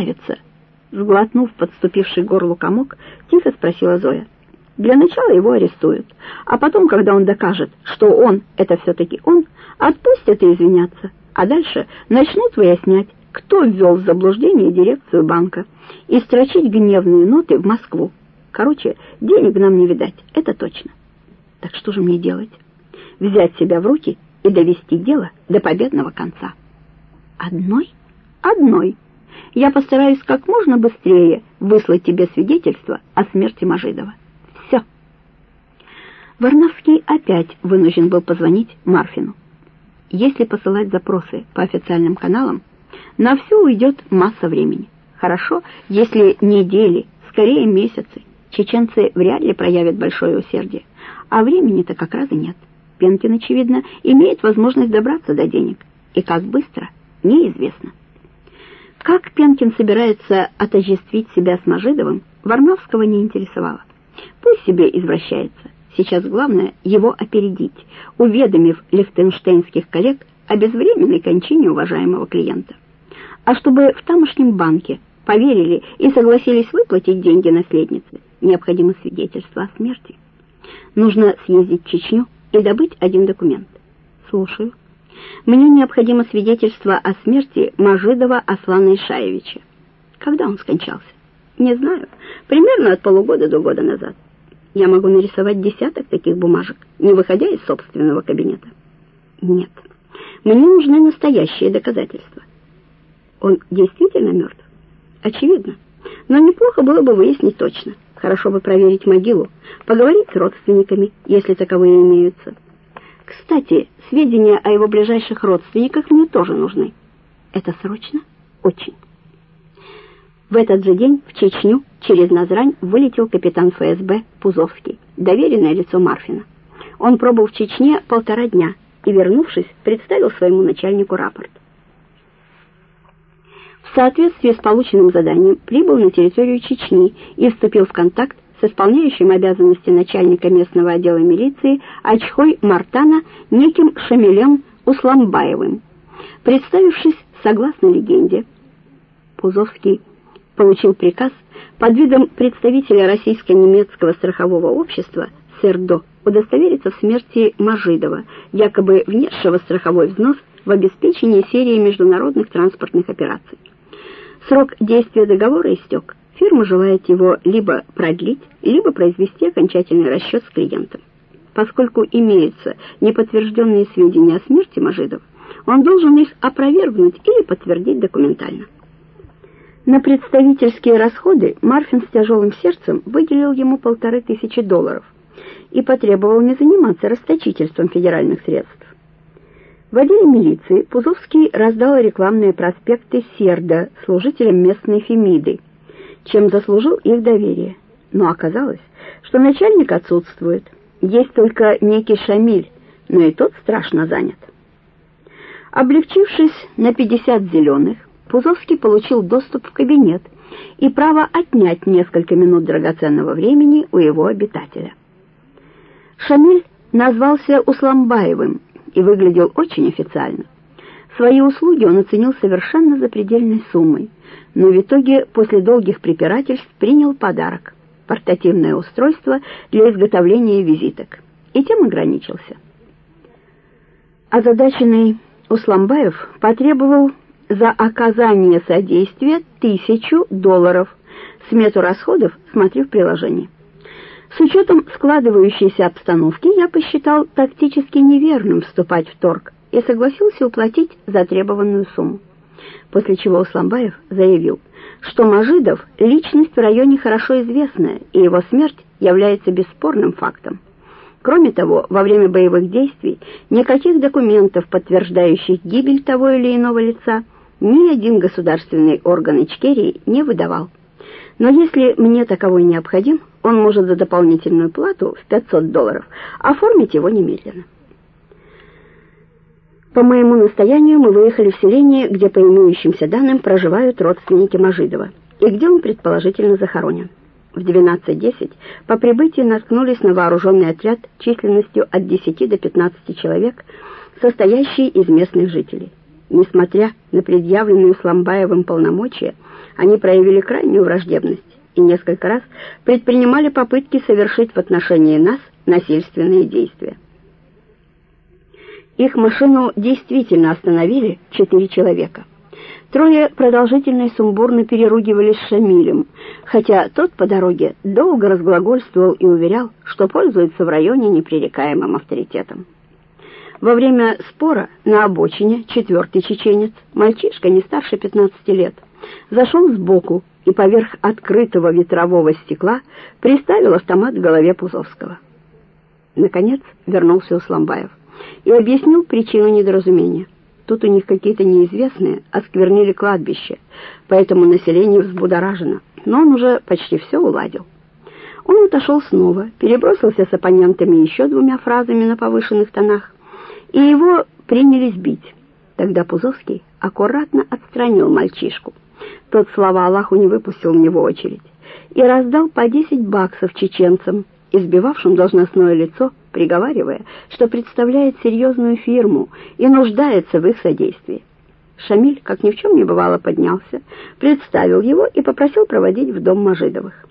явится?» Сглотнув подступивший горлу комок, тихо спросила Зоя. «Для начала его арестуют, а потом, когда он докажет, что он — это все-таки он, отпустят и извинятся, а дальше начнут выяснять, кто ввел в заблуждение дирекцию банка, и строчить гневные ноты в Москву. Короче, денег нам не видать, это точно. Так что же мне делать? Взять себя в руки и довести дело до победного конца. Одной? Одной. Я постараюсь как можно быстрее выслать тебе свидетельство о смерти Мажидова. Все. Варнавский опять вынужден был позвонить Марфину. Если посылать запросы по официальным каналам, на все уйдет масса времени. Хорошо, если недели, скорее месяцы. Чеченцы вряд ли проявят большое усердие. А времени-то как раз и нет. Пенкин, очевидно, имеет возможность добраться до денег. И как быстро, неизвестно. Как Пенкин собирается отождествить себя с Мажидовым, Варновского не интересовало. Пусть себе извращается. Сейчас главное его опередить, уведомив лихтенштейнских коллег о безвременной кончине уважаемого клиента. А чтобы в тамошнем банке поверили и согласились выплатить деньги наследнице, необходимо свидетельство о смерти. Нужно съездить в Чечню и добыть один документ. Слушаю. Мне необходимо свидетельство о смерти Мажидова Аслана Ишаевича. Когда он скончался? Не знаю. Примерно от полугода до года назад. Я могу нарисовать десяток таких бумажек, не выходя из собственного кабинета. Нет. Мне нужны настоящие доказательства. Он действительно мертв? Очевидно. Но неплохо было бы выяснить точно. Хорошо бы проверить могилу, поговорить с родственниками, если таковые имеются. Кстати, сведения о его ближайших родственниках мне тоже нужны. Это срочно? Очень. В этот же день в Чечню через Назрань вылетел капитан ФСБ Пузовский, доверенное лицо Марфина. Он пробыл в Чечне полтора дня и, вернувшись, представил своему начальнику рапорт в соответствии с полученным заданием прибыл на территорию Чечни и вступил в контакт исполняющим обязанности начальника местного отдела милиции Ачхой Мартана неким Шамилем Усламбаевым. Представившись согласно легенде, Пузовский получил приказ под видом представителя российско-немецкого страхового общества «Сердо» удостовериться в смерти Мажидова, якобы внесшего страховой взнос в обеспечение серии международных транспортных операций. Срок действия договора истек. Фирма желает его либо продлить, либо произвести окончательный расчет с клиентом. Поскольку имеются неподтвержденные сведения о смерти Мажидов, он должен их опровергнуть или подтвердить документально. На представительские расходы Марфин с тяжелым сердцем выделил ему полторы тысячи долларов и потребовал не заниматься расточительством федеральных средств. В отделе милиции Пузовский раздал рекламные проспекты Серда служителям местной Фемиды, чем заслужил их доверие. Но оказалось, что начальник отсутствует. Есть только некий Шамиль, но и тот страшно занят. Облегчившись на 50 зеленых, Пузовский получил доступ в кабинет и право отнять несколько минут драгоценного времени у его обитателя. Шамиль назвался Усламбаевым и выглядел очень официально. Свои услуги он оценил совершенно запредельной суммой, но в итоге после долгих препирательств принял подарок — портативное устройство для изготовления визиток, и тем ограничился. Озадаченный Усламбаев потребовал за оказание содействия тысячу долларов. Смету расходов смотри в приложении. С учетом складывающейся обстановки я посчитал тактически неверным вступать в торг и согласился уплатить затребованную сумму. После чего Усламбаев заявил, что Мажидов — личность в районе хорошо известная, и его смерть является бесспорным фактом. Кроме того, во время боевых действий никаких документов, подтверждающих гибель того или иного лица, ни один государственный орган Ичкерии не выдавал. Но если мне таковой необходим, он может за дополнительную плату в 500 долларов оформить его немедленно. По моему настоянию мы выехали в селение, где по имеющимся данным проживают родственники Мажидова, и где он предположительно захоронен. В 12.10 по прибытии наткнулись на вооруженный отряд численностью от 10 до 15 человек, состоящий из местных жителей. Несмотря на предъявленные Сламбаевым полномочия, Они проявили крайнюю враждебность и несколько раз предпринимали попытки совершить в отношении нас насильственные действия. Их машину действительно остановили четыре человека. Трое продолжительно и сумбурно переругивались с Шамилем, хотя тот по дороге долго разглагольствовал и уверял, что пользуется в районе непререкаемым авторитетом. Во время спора на обочине четвертый чеченец, мальчишка не старше 15 лет, зашел сбоку и поверх открытого ветрового стекла приставил автомат к голове Пузовского. Наконец вернулся Усламбаев и объяснил причину недоразумения. Тут у них какие-то неизвестные осквернили кладбище, поэтому население взбудоражено, но он уже почти все уладил. Он отошел снова, перебросился с оппонентами еще двумя фразами на повышенных тонах, и его принялись бить. Тогда Пузовский аккуратно отстранил мальчишку. Тот, слава Аллаху, не выпустил в него очередь и раздал по 10 баксов чеченцам, избивавшим должностное лицо, приговаривая, что представляет серьезную фирму и нуждается в их содействии. Шамиль, как ни в чем не бывало, поднялся, представил его и попросил проводить в дом Мажидовых.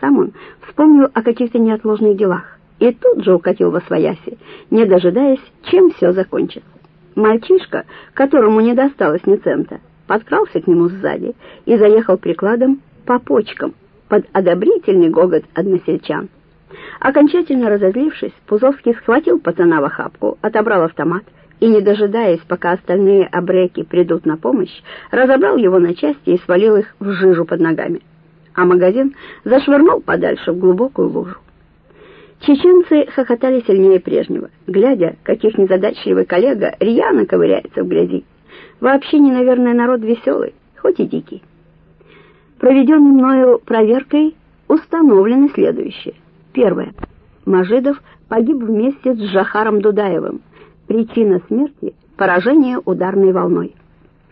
Сам он вспомнил о каких-то неотложных делах и тут же укатил во свояси, не дожидаясь, чем все закончится. Мальчишка, которому не досталось ни цента, подкрался к нему сзади и заехал прикладом по почкам под одобрительный гогот односельчан. Окончательно разозлившись, Пузовский схватил пацана в охапку, отобрал автомат и, не дожидаясь, пока остальные обреки придут на помощь, разобрал его на части и свалил их в жижу под ногами. А магазин зашвырнул подальше в глубокую лужу. Чеченцы хохотали сильнее прежнего, глядя, каких незадачливый коллега рьяно ковыряется в грязи. Вообще не, наверное, народ веселый, хоть и дикий. Проведенной мною проверкой установлено следующее. Первое. Мажидов погиб вместе с Жахаром Дудаевым. Причина смерти – поражение ударной волной.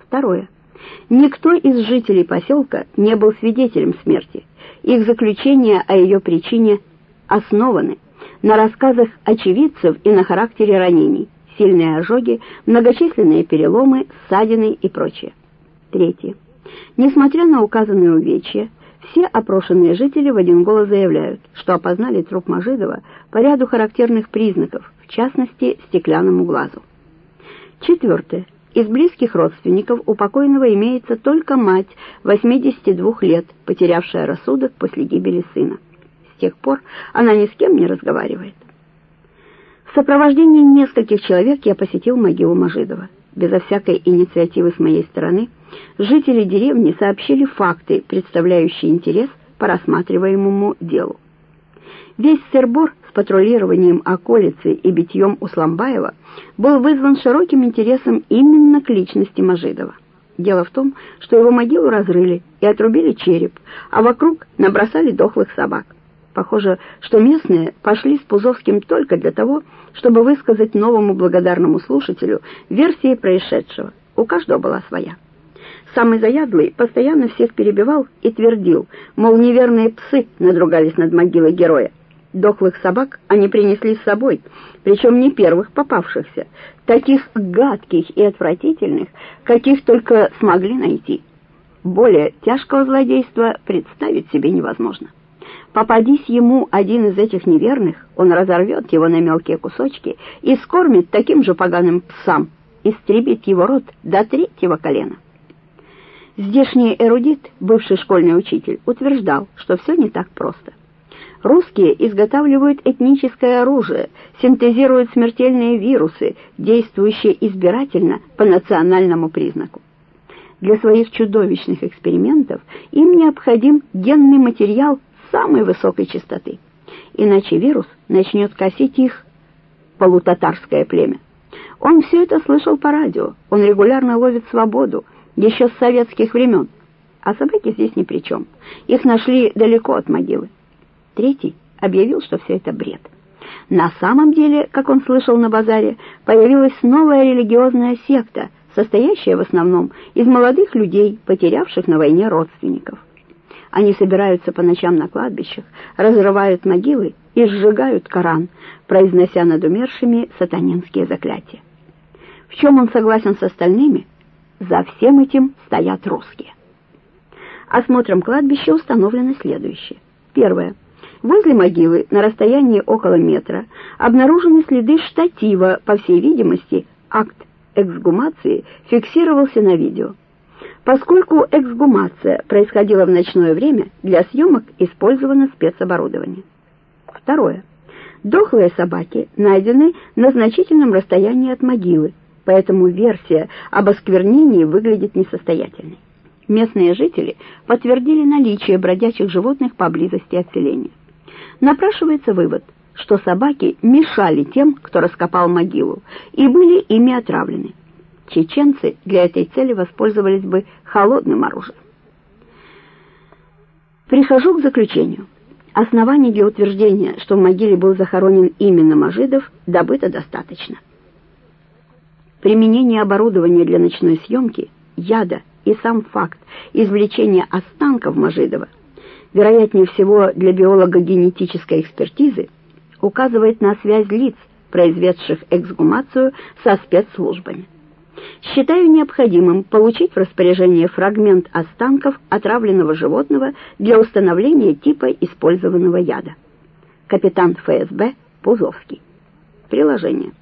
Второе. Никто из жителей поселка не был свидетелем смерти. Их заключения о ее причине основаны на рассказах очевидцев и на характере ранений, сильные ожоги, многочисленные переломы, ссадины и прочее. Третье. Несмотря на указанные увечья, все опрошенные жители в один голос заявляют, что опознали труп Мажидова по ряду характерных признаков, в частности, стеклянному глазу. Четвертое. Из близких родственников у покойного имеется только мать 82 лет, потерявшая рассудок после гибели сына. С тех пор она ни с кем не разговаривает. В сопровождении нескольких человек я посетил могилу Мажидова. Безо всякой инициативы с моей стороны – жители деревни сообщили факты, представляющие интерес по рассматриваемому делу. Весь сырбор с патрулированием околицы и битьем Усламбаева был вызван широким интересом именно к личности Мажидова. Дело в том, что его могилу разрыли и отрубили череп, а вокруг набросали дохлых собак. Похоже, что местные пошли с Пузовским только для того, чтобы высказать новому благодарному слушателю версии происшедшего. У каждого была своя. Самый заядлый постоянно всех перебивал и твердил, мол, неверные псы надругались над могилой героя. Дохлых собак они принесли с собой, причем не первых попавшихся, таких гадких и отвратительных, каких только смогли найти. Более тяжкого злодейства представить себе невозможно. Попадись ему один из этих неверных, он разорвет его на мелкие кусочки и скормит таким же поганым псам, истребит его рот до третьего колена. Здешний эрудит, бывший школьный учитель, утверждал, что все не так просто. Русские изготавливают этническое оружие, синтезируют смертельные вирусы, действующие избирательно по национальному признаку. Для своих чудовищных экспериментов им необходим генный материал самой высокой частоты. Иначе вирус начнет косить их полутатарское племя. Он все это слышал по радио, он регулярно ловит свободу, еще с советских времен. А собаки здесь ни при чем. Их нашли далеко от могилы. Третий объявил, что все это бред. На самом деле, как он слышал на базаре, появилась новая религиозная секта, состоящая в основном из молодых людей, потерявших на войне родственников. Они собираются по ночам на кладбищах, разрывают могилы и сжигают Коран, произнося над умершими сатанинские заклятия. В чем он согласен с остальными, за всем этим стоят русские. Осмотром кладбища установлено следующее. Первое. Возле могилы на расстоянии около метра обнаружены следы штатива, по всей видимости, акт эксгумации фиксировался на видео. Поскольку эксгумация происходила в ночное время, для съемок использовано спецоборудование. Второе. Дохлые собаки найдены на значительном расстоянии от могилы, поэтому версия об осквернении выглядит несостоятельной. Местные жители подтвердили наличие бродячих животных поблизости от селения. Напрашивается вывод, что собаки мешали тем, кто раскопал могилу, и были ими отравлены. Чеченцы для этой цели воспользовались бы холодным оружием. Прихожу к заключению. Оснований для утверждения, что в могиле был захоронен именно Мажидов, добыто достаточно. Применение оборудования для ночной съемки, яда и сам факт извлечения останков Мажидова, вероятнее всего для биолого-генетической экспертизы, указывает на связь лиц, произведших эксгумацию со спецслужбами. Считаю необходимым получить в распоряжение фрагмент останков отравленного животного для установления типа использованного яда. Капитан ФСБ Пузовский. Приложение.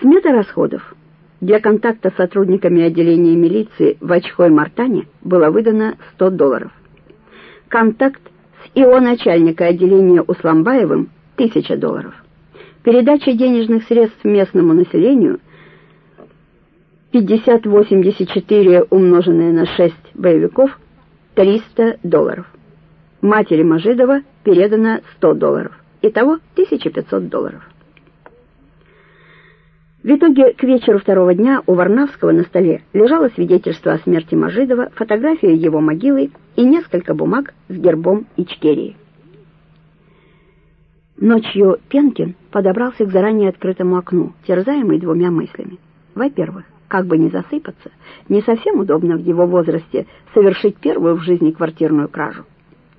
Смета расходов. Для контакта с сотрудниками отделения милиции в Очхой-Мартане было выдано 100 долларов. Контакт с ИО начальника отделения Усламбаевым – 1000 долларов. Передача денежных средств местному населению – 5084 умноженное на 6 боевиков – 300 долларов. Матери Мажидова передано 100 долларов. Итого 1500 долларов. В итоге к вечеру второго дня у Варнавского на столе лежало свидетельство о смерти Мажидова, фотография его могилы и несколько бумаг с гербом Ичкерии. Ночью Пенкин подобрался к заранее открытому окну, терзаемый двумя мыслями. Во-первых, как бы не засыпаться, не совсем удобно в его возрасте совершить первую в жизни квартирную кражу.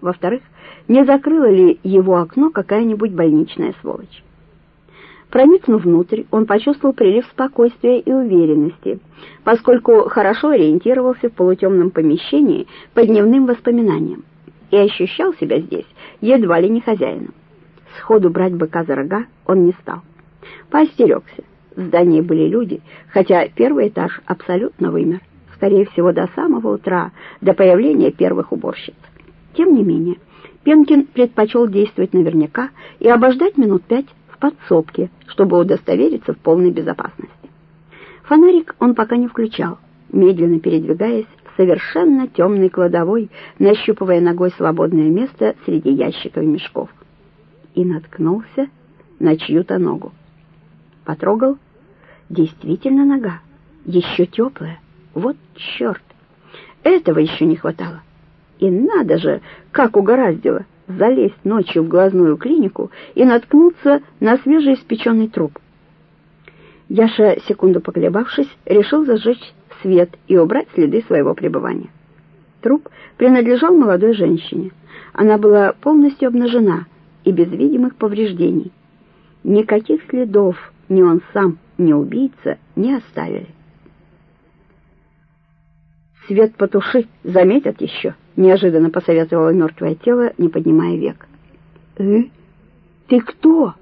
Во-вторых, не закрыла ли его окно какая-нибудь больничная сволочь. Проникнув внутрь, он почувствовал прилив спокойствия и уверенности, поскольку хорошо ориентировался в полутемном помещении по дневным воспоминаниям и ощущал себя здесь едва ли не хозяином. Сходу брать быка за рога он не стал. Поостерегся. В здании были люди, хотя первый этаж абсолютно вымер, скорее всего, до самого утра, до появления первых уборщиц. Тем не менее, Пенкин предпочел действовать наверняка и обождать минут пять в подсобке, чтобы удостовериться в полной безопасности. Фонарик он пока не включал, медленно передвигаясь в совершенно темной кладовой, нащупывая ногой свободное место среди ящиков и мешков. И наткнулся на чью-то ногу. Потрогал. Действительно нога. Еще теплая. Вот черт. Этого еще не хватало. И надо же, как угораздило, залезть ночью в глазную клинику и наткнуться на свежеиспеченный труп. Яша, секунду поколебавшись, решил зажечь свет и убрать следы своего пребывания. Труп принадлежал молодой женщине. Она была полностью обнажена и без видимых повреждений. Никаких следов ни он сам, ни убийца не оставили. «Свет потуши, заметят еще», — неожиданно посоветовало мертвое тело, не поднимая век. «Э? Ты кто?»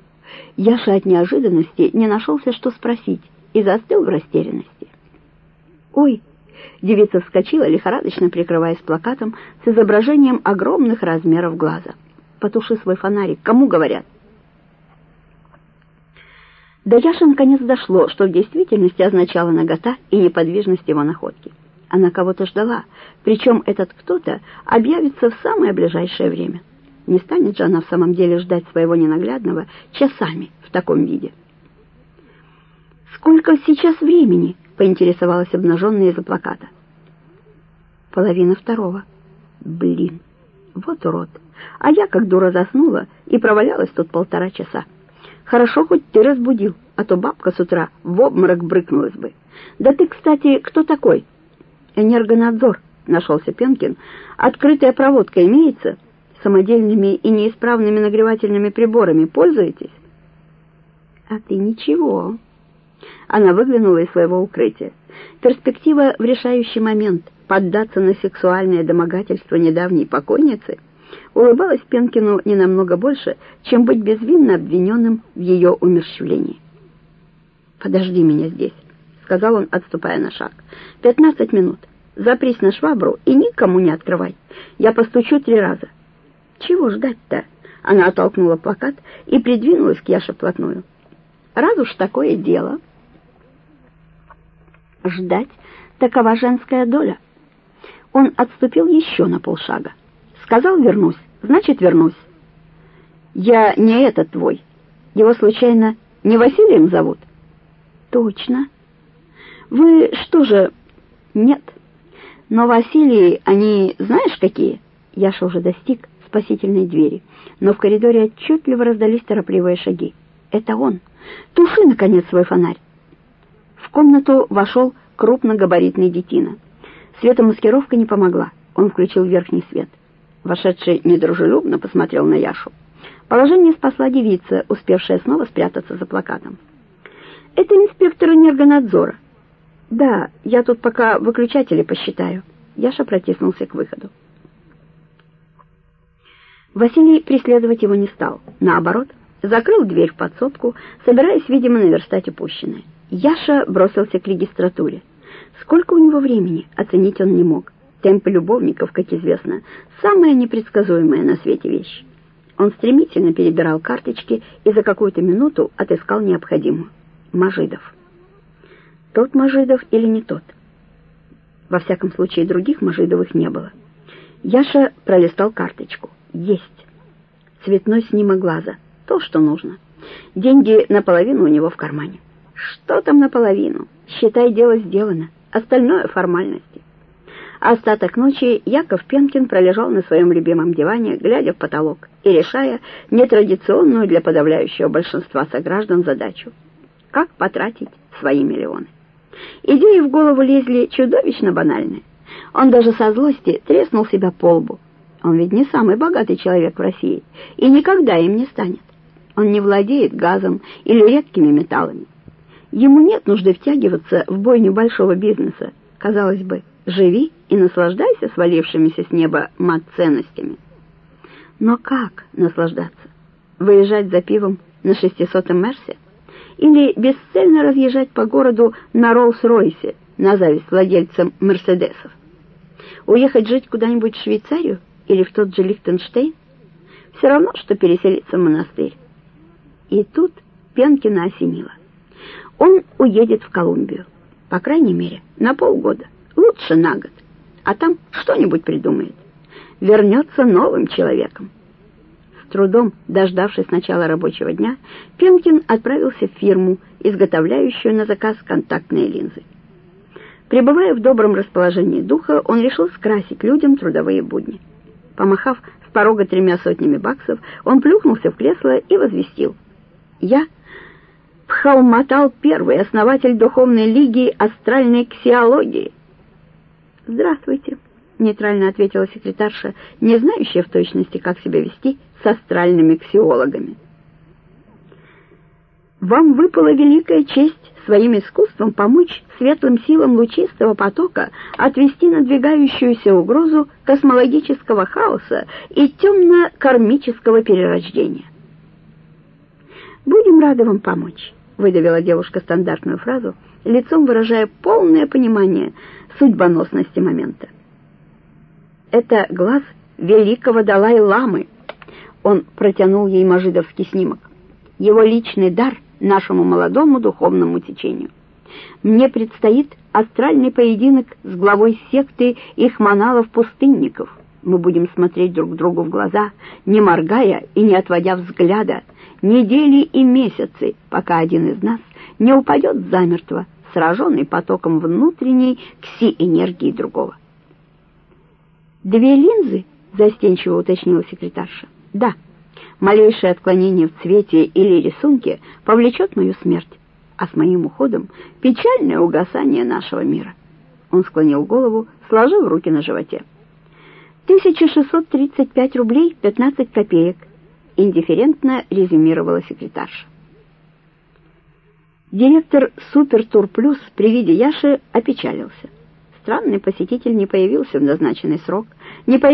Яша от неожиданности не нашелся, что спросить, и застыл в растерянности. «Ой!» — девица вскочила, лихорадочно прикрываясь плакатом с изображением огромных размеров глаза. «Потуши свой фонарик, кому говорят?» До Яши наконец дошло, что в действительности означала нагота и неподвижность его находки. Она кого-то ждала, причем этот кто-то объявится в самое ближайшее время. Не станет же она в самом деле ждать своего ненаглядного часами в таком виде. «Сколько сейчас времени?» — поинтересовалась обнаженная из-за плаката. «Половина второго. Блин, вот урод. А я как дура заснула и провалялась тут полтора часа. Хорошо, хоть ты разбудил, а то бабка с утра в обморок брыкнулась бы. Да ты, кстати, кто такой? Энергонадзор, нашелся Пенкин. Открытая проводка имеется? Самодельными и неисправными нагревательными приборами пользуетесь? А ты ничего. Она выглянула из своего укрытия. Перспектива в решающий момент поддаться на сексуальное домогательство недавней покойницы улыбалась Пенкину не намного больше, чем быть безвинно обвиненным в ее умерщвлении. «Подожди меня здесь», — сказал он, отступая на шаг. «Пятнадцать минут. Запрись на швабру и никому не открывай. Я постучу три раза». «Чего ждать-то?» Она оттолкнула плакат и придвинулась к Яше вплотную. «Раз уж такое дело...» Ждать — такова женская доля. Он отступил еще на полшага. Сказал «вернусь», значит «вернусь». «Я не этот твой. Его, случайно, не Василием зовут?» «Точно. Вы что же...» «Нет. Но Василии, они знаешь какие?» Яша уже достиг спасительной двери, но в коридоре отчетливо раздались торопливые шаги. «Это он! Туши, наконец, свой фонарь!» В комнату вошел крупногабаритный детина. Светомаскировка не помогла. Он включил верхний свет. Вошедший недружелюбно посмотрел на Яшу. Положение спасла девица, успевшая снова спрятаться за плакатом. «Это инспектор энергонадзора». «Да, я тут пока выключатели посчитаю». Яша протиснулся к выходу. Василий преследовать его не стал. Наоборот, закрыл дверь в подсобку, собираясь, видимо, наверстать упущенное. Яша бросился к регистратуре. Сколько у него времени, оценить он не мог. Темпы любовников, как известно, самая непредсказуемая на свете вещь. Он стремительно перебирал карточки и за какую-то минуту отыскал необходимую. Мажидов. Тот Мажидов или не тот? Во всяком случае, других Мажидовых не было. Яша пролистал карточку. Есть. Цветной снимок глаза. То, что нужно. Деньги наполовину у него в кармане. Что там наполовину? Считай, дело сделано. Остальное — формальности. Остаток ночи Яков Пенкин пролежал на своем любимом диване, глядя в потолок и решая нетрадиционную для подавляющего большинства сограждан задачу. Как потратить свои миллионы? Идеи в голову лезли чудовищно банальные. Он даже со злости треснул себя по лбу. Он ведь не самый богатый человек в России и никогда им не станет. Он не владеет газом или редкими металлами. Ему нет нужды втягиваться в бойню большого бизнеса. Казалось бы, живи и наслаждайся свалившимися с неба мат-ценностями. Но как наслаждаться? Выезжать за пивом на шестисотом Мерсе? Или бесцельно разъезжать по городу на Роллс-Ройсе, на зависть владельцам Мерседесов? Уехать жить куда-нибудь в Швейцарию или в тот же Лихтенштейн? Все равно, что переселиться в монастырь. И тут Пенкина осенило. Он уедет в Колумбию. По крайней мере, на полгода. Лучше на год. А там что-нибудь придумает. Вернется новым человеком. С трудом, дождавшись начала рабочего дня, Пенкин отправился в фирму, изготовляющую на заказ контактные линзы. Пребывая в добром расположении духа, он решил скрасить людям трудовые будни. Помахав с порога тремя сотнями баксов, он плюхнулся в кресло и возвестил. «Я Пхалматал I, основатель Духовной Лиги Астральной Ксиологии. «Здравствуйте», — нейтрально ответила секретарша, не знающая в точности, как себя вести с астральными ксиологами. «Вам выпала великая честь своим искусством помочь светлым силам лучистого потока отвести надвигающуюся угрозу космологического хаоса и темно-кармического перерождения. Будем рады вам помочь выдавила девушка стандартную фразу, лицом выражая полное понимание судьбоносности момента. «Это глаз великого Далай-ламы!» Он протянул ей мажидовский снимок. «Его личный дар нашему молодому духовному течению. Мне предстоит астральный поединок с главой секты ихманалов-пустынников. Мы будем смотреть друг другу в глаза, не моргая и не отводя взгляда, недели и месяцы, пока один из нас не упадет замертво, сраженный потоком внутренней кси-энергии другого. «Две линзы?» — застенчиво уточнила секретарша. «Да, малейшее отклонение в цвете или рисунке повлечет мою смерть, а с моим уходом — печальное угасание нашего мира». Он склонил голову, сложив руки на животе. «1635 рублей 15 копеек», индифферентно резюмировала секретарша. Директор «Супертур Плюс» при виде Яши опечалился. Странный посетитель не появился в назначенный срок, не появился